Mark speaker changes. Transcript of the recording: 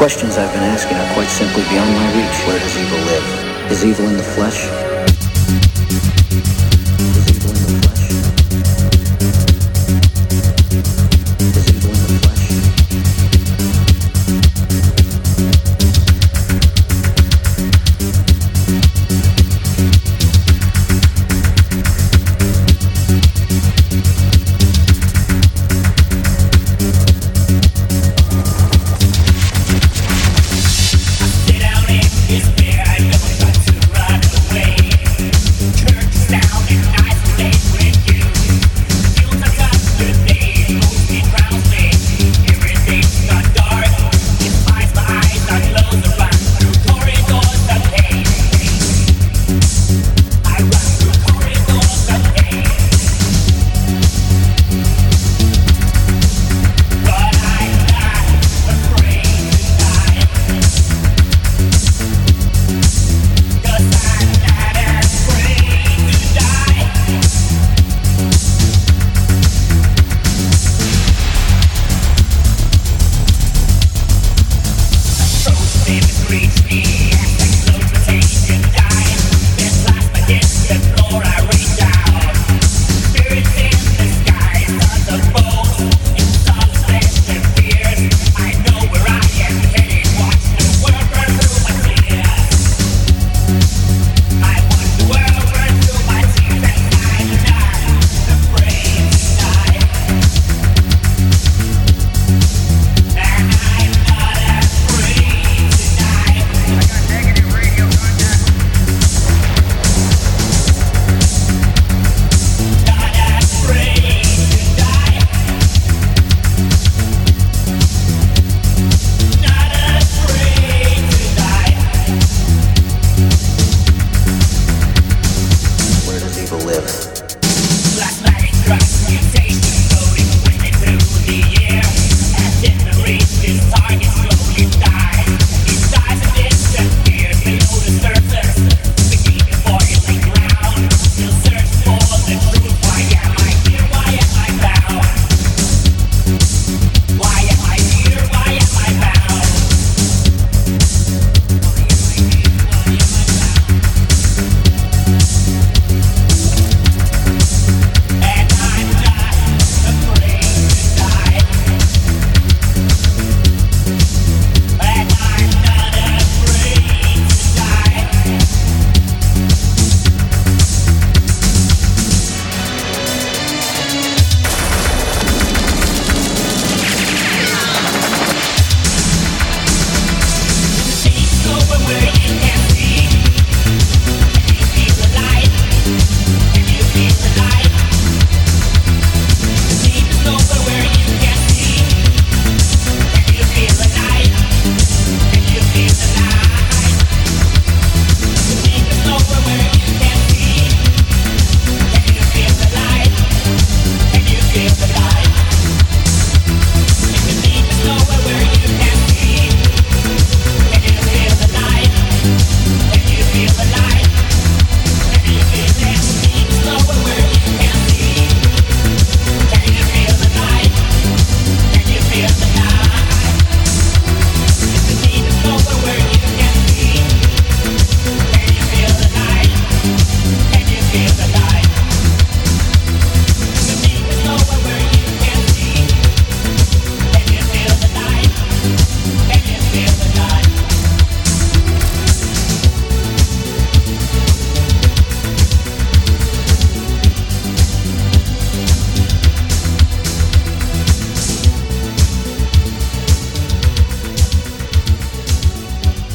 Speaker 1: questions I've been asking are quite simply beyond my reach. Where does evil live? Is evil in the flesh?